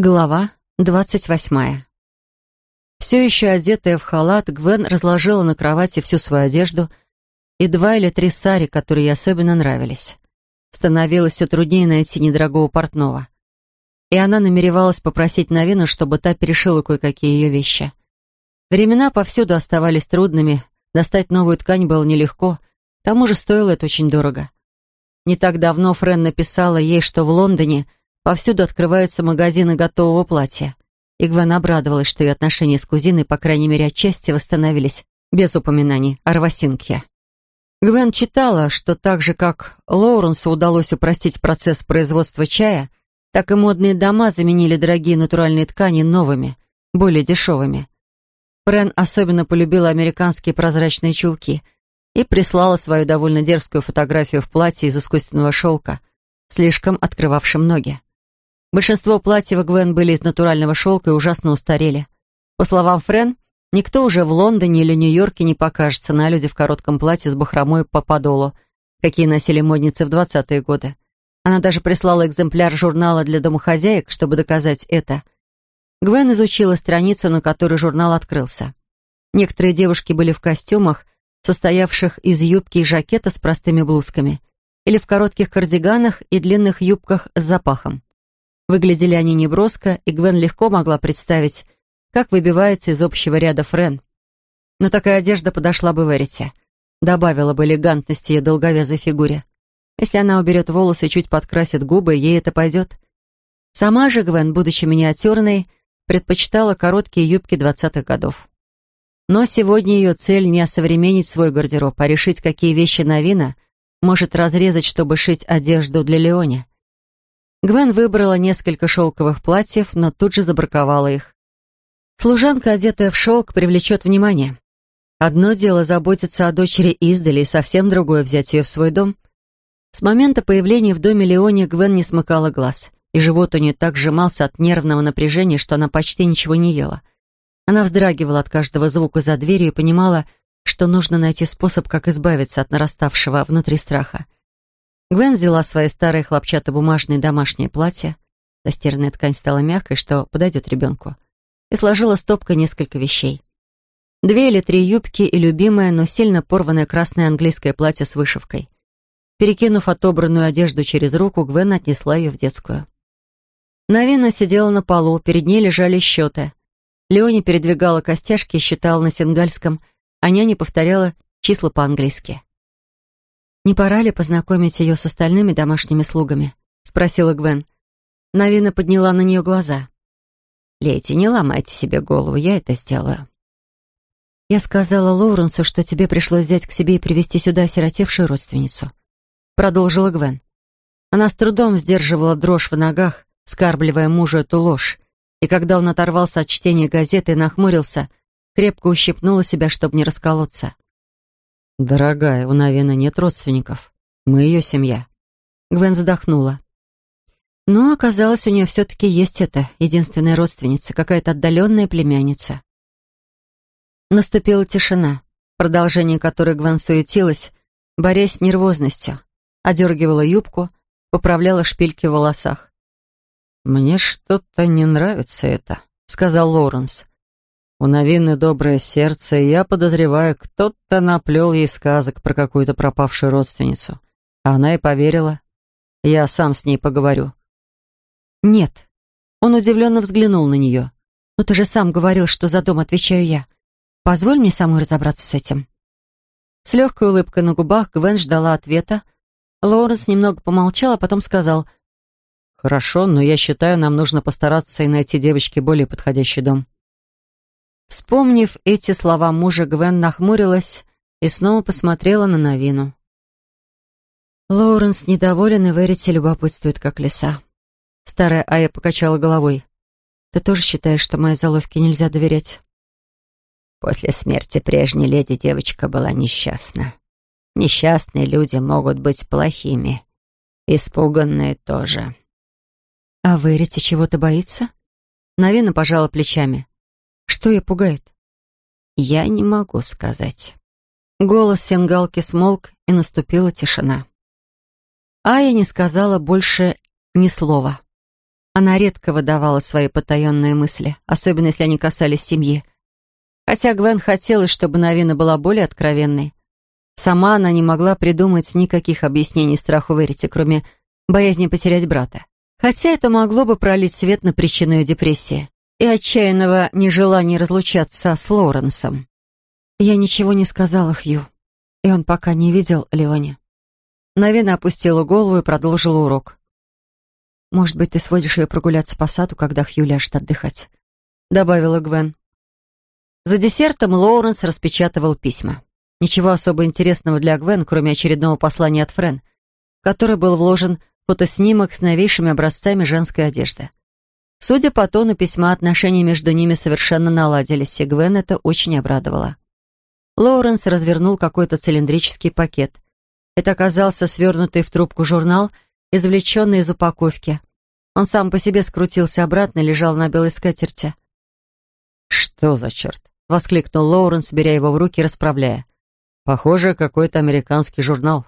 Глава двадцать восьмая. Все еще одетая в халат, Гвен разложила на кровати всю свою одежду и два или три сари, которые ей особенно нравились. Становилось все труднее найти недорогого портного. И она намеревалась попросить Новину, чтобы та перешила кое-какие ее вещи. Времена повсюду оставались трудными, достать новую ткань было нелегко, к тому же стоило это очень дорого. Не так давно Френ написала ей, что в Лондоне – Повсюду открываются магазины готового платья. И обрадовалась, что ее отношения с кузиной, по крайней мере, отчасти восстановились, без упоминаний о Рвасинке. Гвен читала, что так же, как Лоуренсу удалось упростить процесс производства чая, так и модные дома заменили дорогие натуральные ткани новыми, более дешевыми. Френ особенно полюбила американские прозрачные чулки и прислала свою довольно дерзкую фотографию в платье из искусственного шелка, слишком открывавшем ноги. Большинство платьев Гвен были из натурального шелка и ужасно устарели. По словам Френ, никто уже в Лондоне или Нью-Йорке не покажется на люди в коротком платье с бахромой по подолу, какие носили модницы в 20-е годы. Она даже прислала экземпляр журнала для домохозяек, чтобы доказать это. Гвен изучила страницу, на которой журнал открылся. Некоторые девушки были в костюмах, состоявших из юбки и жакета с простыми блузками, или в коротких кардиганах и длинных юбках с запахом. Выглядели они неброско, и Гвен легко могла представить, как выбивается из общего ряда Френ. Но такая одежда подошла бы Верите. Добавила бы элегантности ее долговязой фигуре. Если она уберет волосы и чуть подкрасит губы, ей это пойдет. Сама же Гвен, будучи миниатюрной, предпочитала короткие юбки двадцатых годов. Но сегодня ее цель не осовременить свой гардероб, а решить, какие вещи Новина может разрезать, чтобы шить одежду для Леони. Гвен выбрала несколько шелковых платьев, но тут же забраковала их. Служанка, одетая в шелк, привлечет внимание. Одно дело заботиться о дочери издали, и совсем другое — взять ее в свой дом. С момента появления в доме Леони Гвен не смыкала глаз, и живот у нее так сжимался от нервного напряжения, что она почти ничего не ела. Она вздрагивала от каждого звука за дверью и понимала, что нужно найти способ, как избавиться от нараставшего внутри страха. Гвен взяла свои старые хлопчатобумажные домашние платья, застиранная ткань стала мягкой, что подойдет ребенку, и сложила стопкой несколько вещей. Две или три юбки и любимое, но сильно порванное красное английское платье с вышивкой. Перекинув отобранную одежду через руку, Гвен отнесла ее в детскую. Навина сидела на полу, перед ней лежали счеты. Леони передвигала костяшки и считала на сингальском, а няня повторяла числа по-английски. «Не пора ли познакомить ее с остальными домашними слугами?» — спросила Гвен. Навина подняла на нее глаза. «Леди, не ломайте себе голову, я это сделаю». «Я сказала Лоуренсу, что тебе пришлось взять к себе и привести сюда осиротевшую родственницу», — продолжила Гвен. Она с трудом сдерживала дрожь в ногах, скарбливая мужу эту ложь, и когда он оторвался от чтения газеты и нахмурился, крепко ущипнула себя, чтобы не расколоться. «Дорогая, у Навина нет родственников. Мы ее семья». Гвен вздохнула. Но оказалось, у нее все-таки есть эта единственная родственница, какая-то отдаленная племянница. Наступила тишина, продолжение которой Гвен суетилась, борясь с нервозностью, одергивала юбку, поправляла шпильки в волосах. «Мне что-то не нравится это», — сказал Лоуренс. У Новины доброе сердце, и я подозреваю, кто-то наплел ей сказок про какую-то пропавшую родственницу. А она и поверила. Я сам с ней поговорю. Нет. Он удивленно взглянул на нее. «Но ты же сам говорил, что за дом отвечаю я. Позволь мне самой разобраться с этим». С легкой улыбкой на губах Гвен ждала ответа. Лоуренс немного помолчал, а потом сказал, «Хорошо, но я считаю, нам нужно постараться и найти девочке более подходящий дом». Вспомнив эти слова мужа, Гвен нахмурилась и снова посмотрела на Новину. Лоуренс недоволен и Верите любопытствует, как лиса. Старая Ая покачала головой. «Ты тоже считаешь, что моей заловке нельзя доверять?» После смерти прежней леди девочка была несчастна. Несчастные люди могут быть плохими. Испуганные тоже. «А Верите чего-то боится?» Новина пожала плечами. Что ее пугает? Я не могу сказать. Голос сенгалки смолк, и наступила тишина. Ая не сказала больше ни слова. Она редко выдавала свои потаенные мысли, особенно если они касались семьи. Хотя Гвен хотелось, чтобы Навина была более откровенной. Сама она не могла придумать никаких объяснений страху Верити, кроме боязни потерять брата. Хотя это могло бы пролить свет на причину ее депрессии и отчаянного нежелания разлучаться с Лоуренсом. Я ничего не сказала Хью, и он пока не видел Леони. Навина опустила голову и продолжила урок. «Может быть, ты сводишь ее прогуляться по саду, когда Хью ляжет отдыхать?» — добавила Гвен. За десертом Лоуренс распечатывал письма. Ничего особо интересного для Гвен, кроме очередного послания от Френ, в который был вложен фотоснимок с новейшими образцами женской одежды. Судя по тону письма, отношения между ними совершенно наладились, и Гвен это очень обрадовало. Лоуренс развернул какой-то цилиндрический пакет. Это оказался свернутый в трубку журнал, извлеченный из упаковки. Он сам по себе скрутился обратно и лежал на белой скатерти. «Что за черт?» — воскликнул Лоуренс, беря его в руки и расправляя. «Похоже, какой-то американский журнал».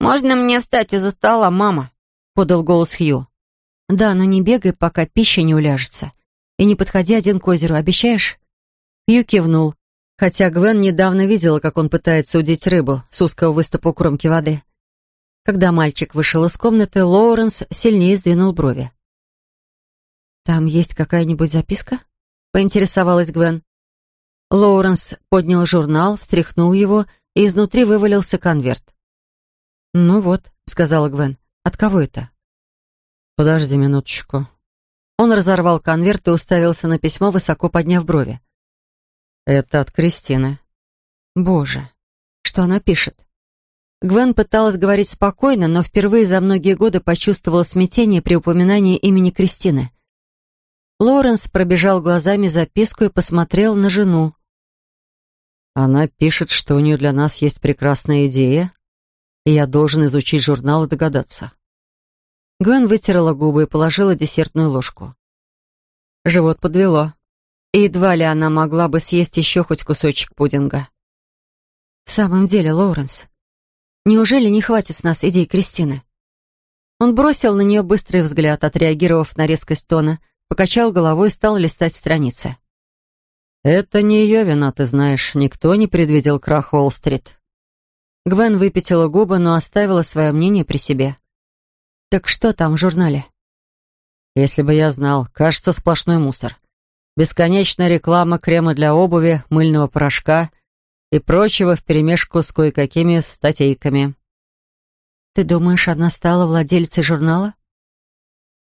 «Можно мне встать из-за стола, мама?» — подал голос Хью. «Да, но не бегай, пока пища не уляжется. И не подходи один к озеру, обещаешь?» Хью кивнул, хотя Гвен недавно видела, как он пытается удить рыбу с узкого выступа у кромки воды. Когда мальчик вышел из комнаты, Лоуренс сильнее сдвинул брови. «Там есть какая-нибудь записка?» — поинтересовалась Гвен. Лоуренс поднял журнал, встряхнул его, и изнутри вывалился конверт. «Ну вот», — сказала Гвен, — «от кого это?» «Подожди минуточку». Он разорвал конверт и уставился на письмо, высоко подняв брови. «Это от Кристины». «Боже, что она пишет?» Гвен пыталась говорить спокойно, но впервые за многие годы почувствовала смятение при упоминании имени Кристины. Лоренс пробежал глазами записку и посмотрел на жену. «Она пишет, что у нее для нас есть прекрасная идея, и я должен изучить журнал и догадаться». Гвен вытерла губы и положила десертную ложку. Живот подвело. И едва ли она могла бы съесть еще хоть кусочек пудинга. «В самом деле, Лоуренс, неужели не хватит с нас идей Кристины?» Он бросил на нее быстрый взгляд, отреагировав на резкость тона, покачал головой и стал листать страницы. «Это не ее вина, ты знаешь. Никто не предвидел крах Уолл-стрит». Гвен выпятила губы, но оставила свое мнение при себе. «Так что там в журнале?» «Если бы я знал. Кажется, сплошной мусор. Бесконечная реклама крема для обуви, мыльного порошка и прочего вперемешку с кое-какими статейками». «Ты думаешь, она стала владельцей журнала?»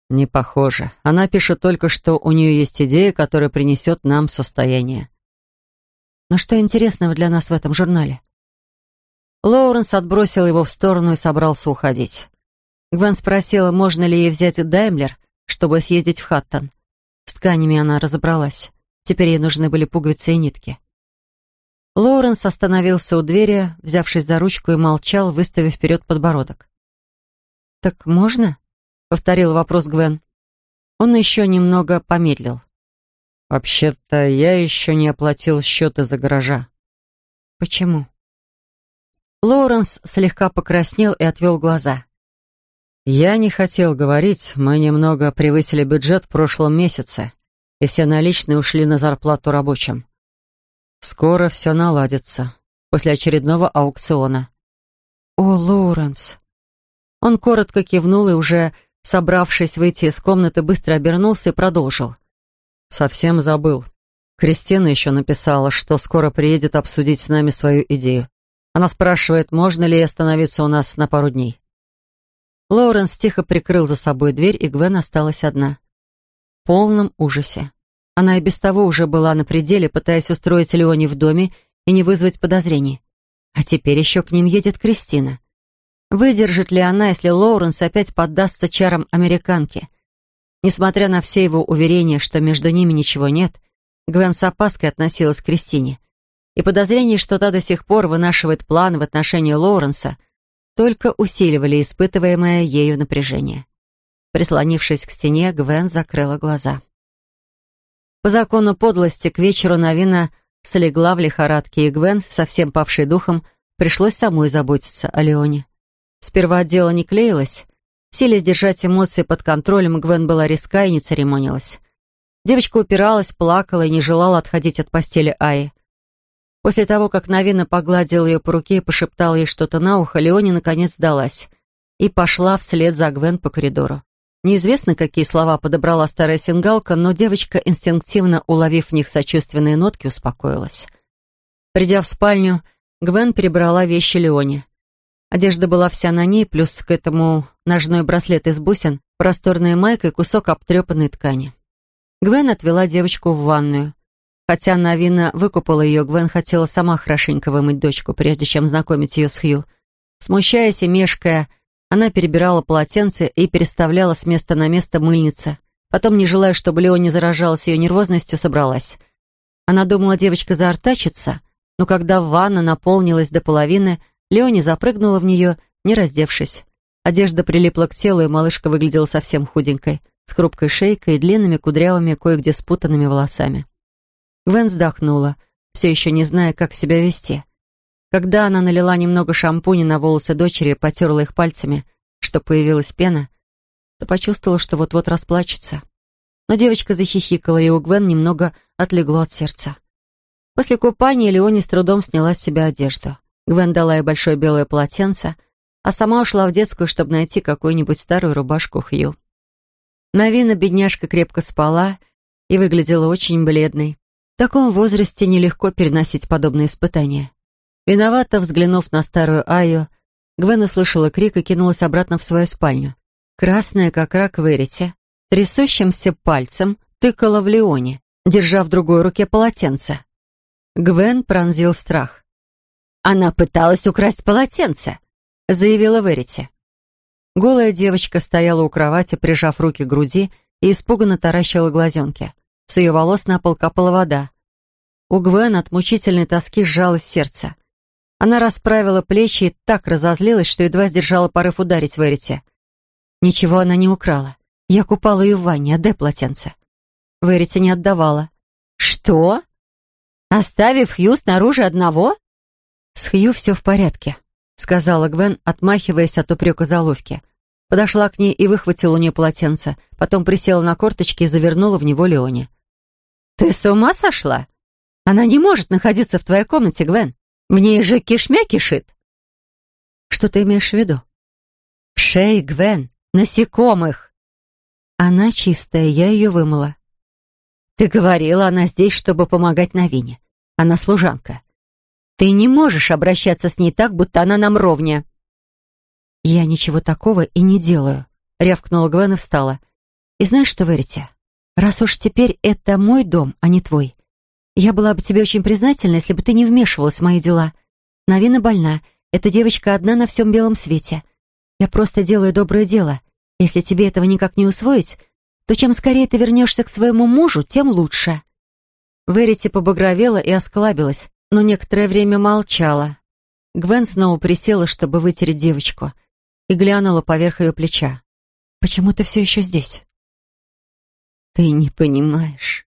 «Не похоже. Она пишет только, что у нее есть идея, которая принесет нам состояние». «Но что интересного для нас в этом журнале?» Лоуренс отбросил его в сторону и собрался уходить. Гвен спросила, можно ли ей взять Даймлер, чтобы съездить в Хаттон. С тканями она разобралась. Теперь ей нужны были пуговицы и нитки. Лоуренс остановился у двери, взявшись за ручку и молчал, выставив вперед подбородок. «Так можно?» — повторил вопрос Гвен. Он еще немного помедлил. «Вообще-то я еще не оплатил счеты за гаража». «Почему?» Лоуренс слегка покраснел и отвел глаза. «Я не хотел говорить, мы немного превысили бюджет в прошлом месяце, и все наличные ушли на зарплату рабочим. Скоро все наладится, после очередного аукциона». «О, Лоуренс!» Он коротко кивнул и, уже собравшись выйти из комнаты, быстро обернулся и продолжил. «Совсем забыл. Кристина еще написала, что скоро приедет обсудить с нами свою идею. Она спрашивает, можно ли остановиться у нас на пару дней. Лоуренс тихо прикрыл за собой дверь, и Гвен осталась одна. В полном ужасе. Она и без того уже была на пределе, пытаясь устроить Леони в доме и не вызвать подозрений. А теперь еще к ним едет Кристина. Выдержит ли она, если Лоуренс опять поддастся чарам американки? Несмотря на все его уверения, что между ними ничего нет, Гвен с опаской относилась к Кристине. И подозрение, что та до сих пор вынашивает планы в отношении Лоуренса — только усиливали испытываемое ею напряжение. Прислонившись к стене, Гвен закрыла глаза. По закону подлости к вечеру Навина слегла в лихорадке, и Гвен, совсем павшей духом, пришлось самой заботиться о Леоне. Сперва дело не клеилось, Силя сдержать эмоции под контролем, Гвен была резка и не церемонилась. Девочка упиралась, плакала и не желала отходить от постели Аи. После того, как Навина погладила ее по руке и пошептала ей что-то на ухо, Леони наконец сдалась и пошла вслед за Гвен по коридору. Неизвестно, какие слова подобрала старая сингалка, но девочка, инстинктивно уловив в них сочувственные нотки, успокоилась. Придя в спальню, Гвен перебрала вещи Леони. Одежда была вся на ней, плюс к этому ножной браслет из бусин, просторная майка и кусок обтрепанной ткани. Гвен отвела девочку в ванную. Хотя Навина выкупала ее, Гвен хотела сама хорошенько вымыть дочку, прежде чем знакомить ее с Хью. Смущаясь и мешкая, она перебирала полотенце и переставляла с места на место мыльницы. Потом, не желая, чтобы Леони заражалась ее нервозностью, собралась. Она думала, девочка заортачится, но когда ванна наполнилась до половины, Леони запрыгнула в нее, не раздевшись. Одежда прилипла к телу, и малышка выглядела совсем худенькой, с хрупкой шейкой и длинными кудрявыми, кое-где спутанными волосами. Гвен вздохнула, все еще не зная, как себя вести. Когда она налила немного шампуня на волосы дочери и потерла их пальцами, что появилась пена, то почувствовала, что вот-вот расплачется. Но девочка захихикала, и у Гвен немного отлегло от сердца. После купания Леони с трудом сняла с себя одежду. Гвен дала ей большое белое полотенце, а сама ушла в детскую, чтобы найти какую-нибудь старую рубашку Хью. Навина бедняжка крепко спала и выглядела очень бледной. В таком возрасте нелегко переносить подобные испытания. Виновато взглянув на старую Айо, Гвен услышала крик и кинулась обратно в свою спальню. Красная, как рак Верите, трясущимся пальцем тыкала в Леоне, держа в другой руке полотенце. Гвен пронзил страх. «Она пыталась украсть полотенце», — заявила Верите. Голая девочка стояла у кровати, прижав руки к груди и испуганно таращила глазенки. С ее волос на пол капала вода. У Гвен от мучительной тоски сжалось сердце. Она расправила плечи и так разозлилась, что едва сдержала порыв ударить Верите. Ничего она не украла. Я купала ее в ванне, отдай полотенце. Верите не отдавала. «Что? Оставив Хью снаружи одного?» «С Хью все в порядке», — сказала Гвен, отмахиваясь от упрека заловки. Подошла к ней и выхватила у нее полотенце, потом присела на корточки и завернула в него Леоне. «Ты с ума сошла? Она не может находиться в твоей комнате, Гвен. В ней же кишмя кишит. Что ты имеешь в виду? В шее, Гвен, насекомых. Она чистая, я ее вымыла. Ты говорила, она здесь, чтобы помогать Новине. Она служанка. Ты не можешь обращаться с ней так, будто она нам ровня. Я ничего такого и не делаю, рявкнула Гвен и встала. И знаешь что, Верите? Раз уж теперь это мой дом, а не твой, я была бы тебе очень признательна, если бы ты не вмешивалась в мои дела. Навина больна. Эта девочка одна на всем белом свете. Я просто делаю доброе дело. Если тебе этого никак не усвоить, то чем скорее ты вернешься к своему мужу, тем лучше». Верити побагровела и осклабилась, но некоторое время молчала. Гвен снова присела, чтобы вытереть девочку, и глянула поверх ее плеча. «Почему ты все еще здесь?» «Ты не понимаешь»,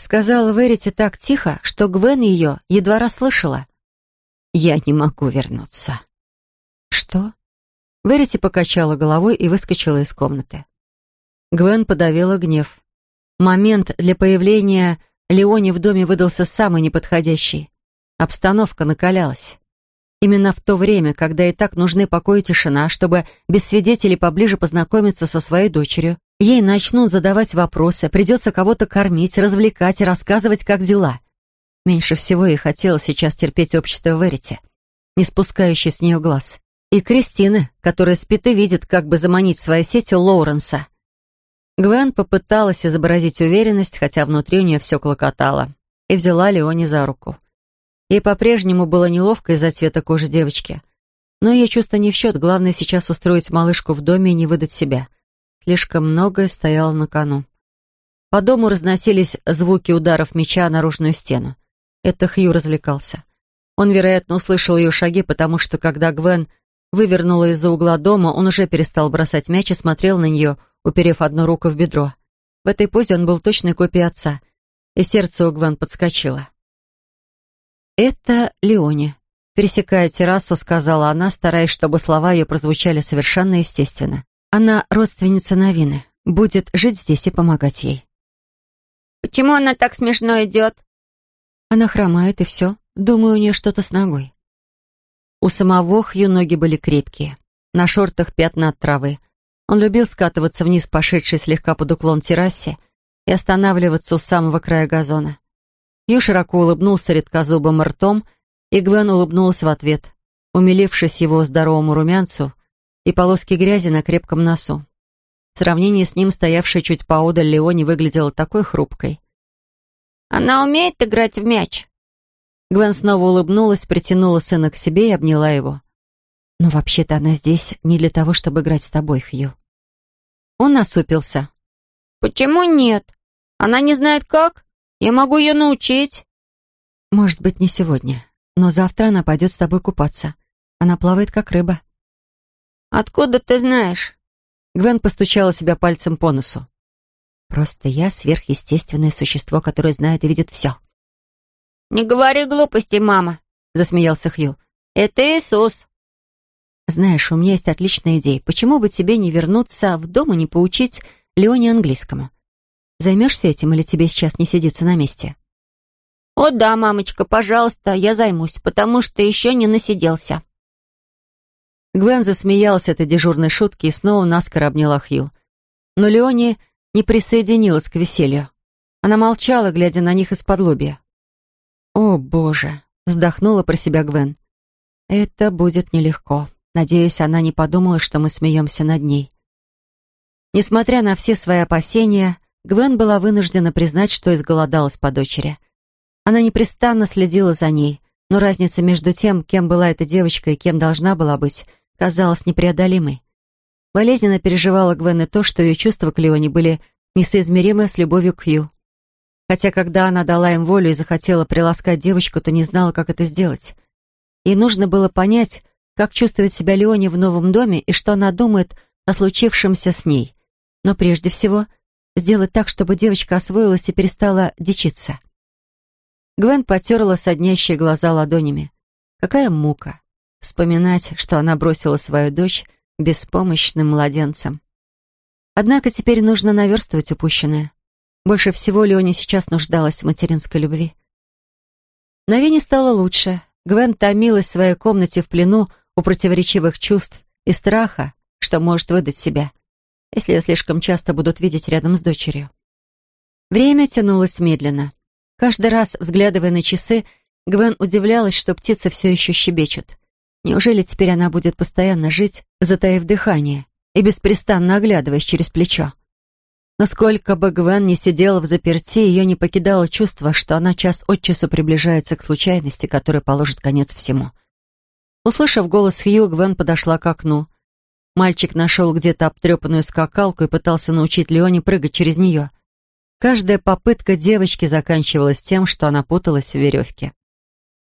Сказала Верити так тихо, что Гвен ее едва расслышала. «Я не могу вернуться». «Что?» Верити покачала головой и выскочила из комнаты. Гвен подавила гнев. Момент для появления Леони в доме выдался самый неподходящий. Обстановка накалялась. Именно в то время, когда и так нужны покой и тишина, чтобы без свидетелей поближе познакомиться со своей дочерью, Ей начнут задавать вопросы, придется кого-то кормить, развлекать рассказывать, как дела. Меньше всего ей хотелось сейчас терпеть общество Верити, не спускающее с нее глаз. И Кристины, которая спит и видит, как бы заманить в свои сети Лоуренса. Гвен попыталась изобразить уверенность, хотя внутри у нее все клокотало, и взяла Леони за руку. Ей по-прежнему было неловко из-за цвета кожи девочки. Но ее чувство не в счет, главное сейчас устроить малышку в доме и не выдать себя — Слишком многое стояло на кону. По дому разносились звуки ударов меча о наружную стену. Это Хью развлекался. Он, вероятно, услышал ее шаги, потому что, когда Гвен вывернула из-за угла дома, он уже перестал бросать мяч и смотрел на нее, уперев одну руку в бедро. В этой позе он был точной копией отца, и сердце у Гвен подскочило. «Это Леони», — пересекая террасу, сказала она, стараясь, чтобы слова ее прозвучали совершенно естественно. Она родственница Новины. Будет жить здесь и помогать ей. Почему она так смешно идет? Она хромает, и все. Думаю, у нее что-то с ногой. У самого Хью ноги были крепкие. На шортах пятна от травы. Он любил скатываться вниз пошедший слегка под уклон террасе и останавливаться у самого края газона. Хью широко улыбнулся редкозубым ртом, и Гвен улыбнулась в ответ, умилившись его здоровому румянцу и полоски грязи на крепком носу. В сравнении с ним стоявшая чуть поодаль Леони выглядела такой хрупкой. «Она умеет играть в мяч?» Гвен снова улыбнулась, притянула сына к себе и обняла его. «Но вообще-то она здесь не для того, чтобы играть с тобой, Хью». Он насупился. «Почему нет? Она не знает как? Я могу ее научить». «Может быть, не сегодня, но завтра она пойдет с тобой купаться. Она плавает, как рыба». «Откуда ты знаешь?» Гвен постучала себя пальцем по носу. «Просто я сверхъестественное существо, которое знает и видит все». «Не говори глупостей, мама», — засмеялся Хью. «Это Иисус». «Знаешь, у меня есть отличная идея. Почему бы тебе не вернуться в дом и не поучить Леоне английскому? Займешься этим или тебе сейчас не сидится на месте?» «О да, мамочка, пожалуйста, я займусь, потому что еще не насиделся». Гвен засмеялась этой дежурной шутке и снова наскоро обняла Хью. Но Леони не присоединилась к веселью. Она молчала, глядя на них из-под лобья. «О, Боже!» — вздохнула про себя Гвен. «Это будет нелегко. Надеюсь, она не подумала, что мы смеемся над ней». Несмотря на все свои опасения, Гвен была вынуждена признать, что изголодалась по дочери. Она непрестанно следила за ней, но разница между тем, кем была эта девочка и кем должна была быть, казалась непреодолимой. Болезненно переживала Гвен и то, что ее чувства к Леоне были несоизмеримы с любовью к Хью. Хотя, когда она дала им волю и захотела приласкать девочку, то не знала, как это сделать. Ей нужно было понять, как чувствует себя Леоне в новом доме и что она думает о случившемся с ней. Но прежде всего, сделать так, чтобы девочка освоилась и перестала дичиться. Гвен потерла соднящие глаза ладонями. Какая мука! Вспоминать, что она бросила свою дочь беспомощным младенцем. Однако теперь нужно наверстывать упущенное. Больше всего Леоне сейчас нуждалась в материнской любви. Новине стало лучше. Гвен томилась в своей комнате в плену у противоречивых чувств и страха, что может выдать себя, если ее слишком часто будут видеть рядом с дочерью. Время тянулось медленно. Каждый раз, взглядывая на часы, Гвен удивлялась, что птицы все еще щебечут. Неужели теперь она будет постоянно жить, затаив дыхание и беспрестанно оглядываясь через плечо? Насколько бы Гвен не сидела в заперти, ее не покидало чувство, что она час от часу приближается к случайности, которая положит конец всему. Услышав голос Хью, Гвен подошла к окну. Мальчик нашел где-то обтрепанную скакалку и пытался научить Леоне прыгать через нее. Каждая попытка девочки заканчивалась тем, что она путалась в веревке.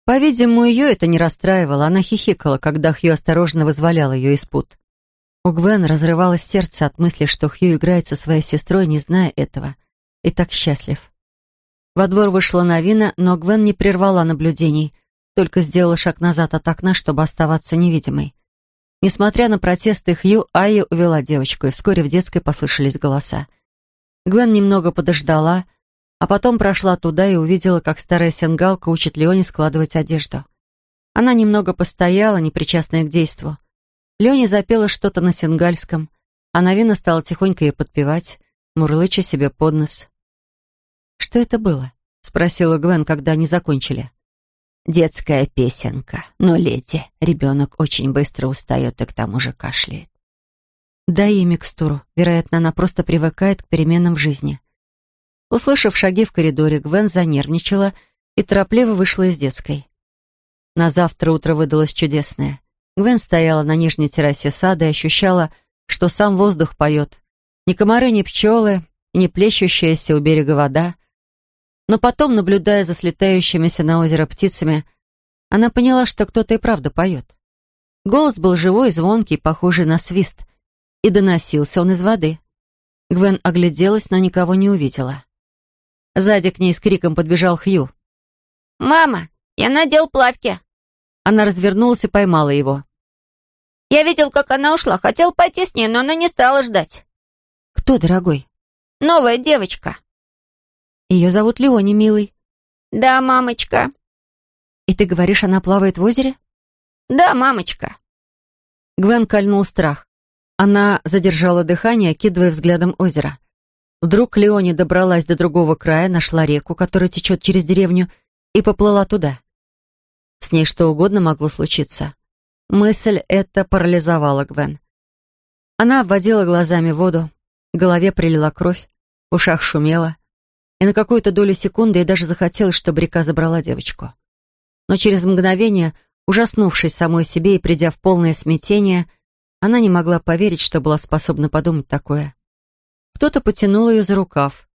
По-видимому, ее это не расстраивало. Она хихикала, когда Хью осторожно вызволял ее из пут. У Гвен разрывалось сердце от мысли, что Хью играет со своей сестрой, не зная этого. И так счастлив. Во двор вышла Новина, но Гвен не прервала наблюдений, только сделала шаг назад от окна, чтобы оставаться невидимой. Несмотря на протесты Хью, Айя увела девочку, и вскоре в детской послышались голоса. Гвен немного подождала, а потом прошла туда и увидела, как старая сенгалка учит Леоне складывать одежду. Она немного постояла, непричастная к действу. Леоне запела что-то на сенгальском, а Новина стала тихонько ей подпевать, мурлыча себе под нос. «Что это было?» — спросила Гвен, когда они закончили. «Детская песенка. Но, леди, ребенок очень быстро устает и к тому же кашляет». «Дай ей микстуру. Вероятно, она просто привыкает к переменам в жизни». Услышав шаги в коридоре, Гвен занервничала и торопливо вышла из детской. На завтра утро выдалось чудесное. Гвен стояла на нижней террасе сада и ощущала, что сам воздух поет. Ни комары, ни пчелы, и не плещущаяся у берега вода. Но потом, наблюдая за слетающимися на озеро птицами, она поняла, что кто-то и правда поет. Голос был живой, звонкий, похожий на свист, и доносился он из воды. Гвен огляделась, но никого не увидела. Сзади к ней с криком подбежал Хью. «Мама, я надел плавки!» Она развернулась и поймала его. Я видел, как она ушла. Хотел пойти с ней, но она не стала ждать. Кто, дорогой? Новая девочка. Ее зовут Леони, милый. Да, мамочка. И ты говоришь, она плавает в озере? Да, мамочка. Гвен кольнул страх. Она задержала дыхание, окидывая взглядом озеро. Вдруг Леони добралась до другого края, нашла реку, которая течет через деревню, и поплыла туда. С ней что угодно могло случиться. Мысль эта парализовала Гвен. Она обводила глазами воду, в голове прилила кровь, в ушах шумело, и на какую-то долю секунды ей даже захотелось, чтобы река забрала девочку. Но через мгновение, ужаснувшись самой себе и придя в полное смятение, она не могла поверить, что была способна подумать такое. Кто-то потянул ее за рукав.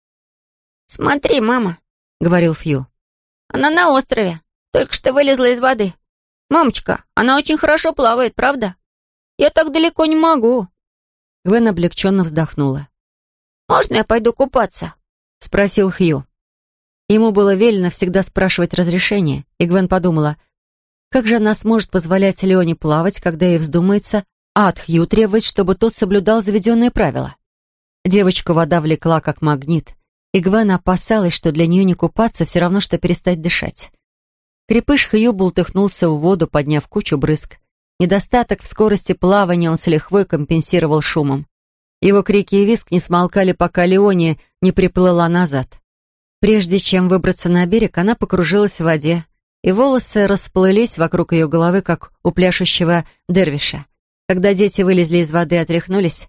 «Смотри, мама», — говорил Фью. «Она на острове. Только что вылезла из воды. Мамочка, она очень хорошо плавает, правда? Я так далеко не могу». Гвен облегченно вздохнула. «Можно я пойду купаться?» — спросил Хью. Ему было велено всегда спрашивать разрешение, и Гвен подумала, как же она сможет позволять Леоне плавать, когда ей вздумается, а от Хью требовать, чтобы тот соблюдал заведенные правила. Девочку вода влекла как магнит, и Гвен опасалась, что для нее не купаться все равно, что перестать дышать. Крепыш Хью бултыхнулся в воду, подняв кучу брызг. Недостаток в скорости плавания он с лихвой компенсировал шумом. Его крики и визг не смолкали, пока Леония не приплыла назад. Прежде чем выбраться на берег, она покружилась в воде, и волосы расплылись вокруг ее головы, как у пляшущего дервиша. Когда дети вылезли из воды и отряхнулись,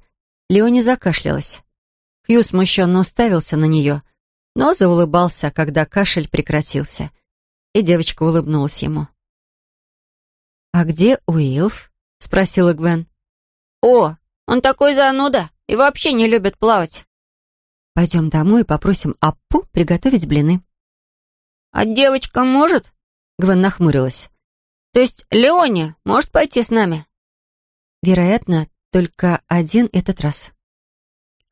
Леони закашлялась. Хью смущенно уставился на нее, но заулыбался, когда кашель прекратился, и девочка улыбнулась ему. «А где Уилф?» — спросила Гвен. «О, он такой зануда и вообще не любит плавать». «Пойдем домой и попросим Аппу приготовить блины». «А девочка может?» — Гвен нахмурилась. «То есть Леони может пойти с нами?» «Вероятно, только один этот раз.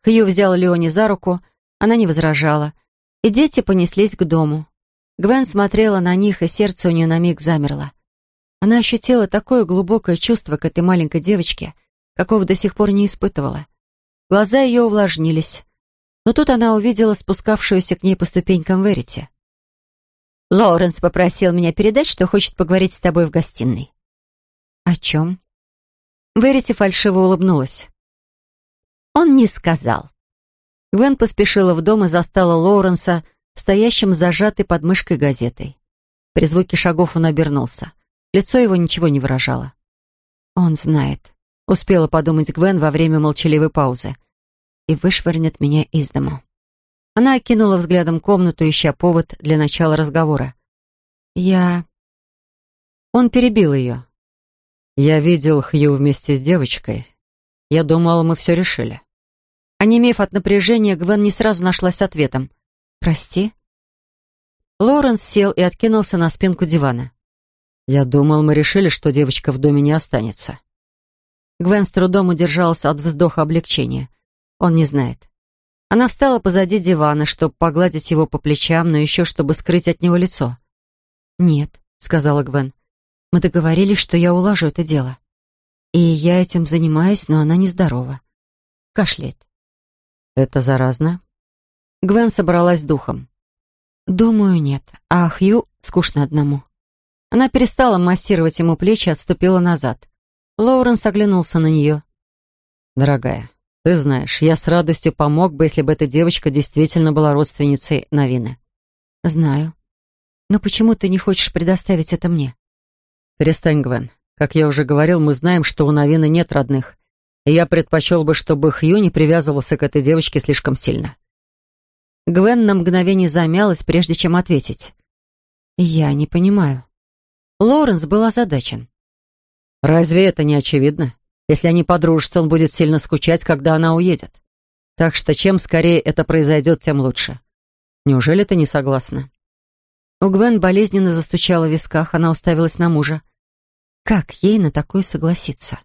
Хью взял Леони за руку, она не возражала, и дети понеслись к дому. Гвен смотрела на них, и сердце у нее на миг замерло. Она ощутила такое глубокое чувство к этой маленькой девочке, какого до сих пор не испытывала. Глаза ее увлажнились. Но тут она увидела спускавшуюся к ней по ступенькам Верити. «Лоуренс попросил меня передать, что хочет поговорить с тобой в гостиной». «О чем?» Верити фальшиво улыбнулась. «Он не сказал». Гвен поспешила в дом и застала Лоуренса, стоящим зажатой под мышкой газетой. При звуке шагов он обернулся. Лицо его ничего не выражало. «Он знает», — успела подумать Гвен во время молчаливой паузы. «И вышвырнет меня из дому». Она окинула взглядом комнату, ища повод для начала разговора. «Я...» Он перебил ее. Я видел Хью вместе с девочкой. Я думал, мы все решили. Онемев от напряжения, Гвен не сразу нашлась с ответом. «Прости?» Лоренс сел и откинулся на спинку дивана. «Я думал, мы решили, что девочка в доме не останется». Гвен с трудом удержалась от вздоха облегчения. Он не знает. Она встала позади дивана, чтобы погладить его по плечам, но еще чтобы скрыть от него лицо. «Нет», — сказала Гвен. Мы договорились, что я улажу это дело. И я этим занимаюсь, но она нездорова. Кашляет. Это заразно? Гвен собралась духом. Думаю, нет. А Хью скучно одному. Она перестала массировать ему плечи и отступила назад. Лоуренс оглянулся на нее. «Дорогая, ты знаешь, я с радостью помог бы, если бы эта девочка действительно была родственницей Новины». «Знаю. Но почему ты не хочешь предоставить это мне?» «Перестань, Гвен. Как я уже говорил, мы знаем, что у Навины нет родных. И я предпочел бы, чтобы Хью не привязывался к этой девочке слишком сильно». Гвен на мгновение замялась, прежде чем ответить. «Я не понимаю». Лоуренс был озадачен. «Разве это не очевидно? Если они подружатся, он будет сильно скучать, когда она уедет. Так что чем скорее это произойдет, тем лучше. Неужели ты не согласна?» У Гвен болезненно застучала в висках, она уставилась на мужа. Как ей на такое согласиться?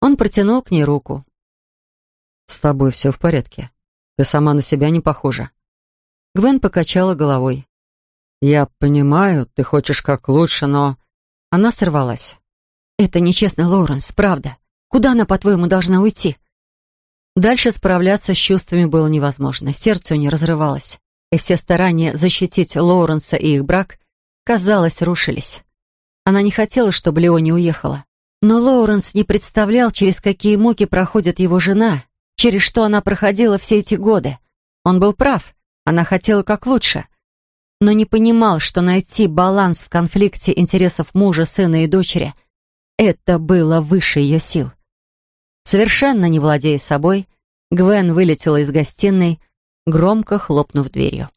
Он протянул к ней руку. «С тобой все в порядке. Ты сама на себя не похожа». Гвен покачала головой. «Я понимаю, ты хочешь как лучше, но...» Она сорвалась. Это нечестно, Лоуренс, правда. Куда она, по-твоему, должна уйти?» Дальше справляться с чувствами было невозможно. Сердце у нее разрывалось. И все старания защитить Лоуренса и их брак, казалось, рушились. Она не хотела, чтобы Леони уехала. Но Лоуренс не представлял, через какие муки проходит его жена, через что она проходила все эти годы. Он был прав. Она хотела как лучше. Но не понимал, что найти баланс в конфликте интересов мужа, сына и дочери — это было выше ее сил. Совершенно не владея собой, Гвен вылетела из гостиной, громко хлопнув дверью.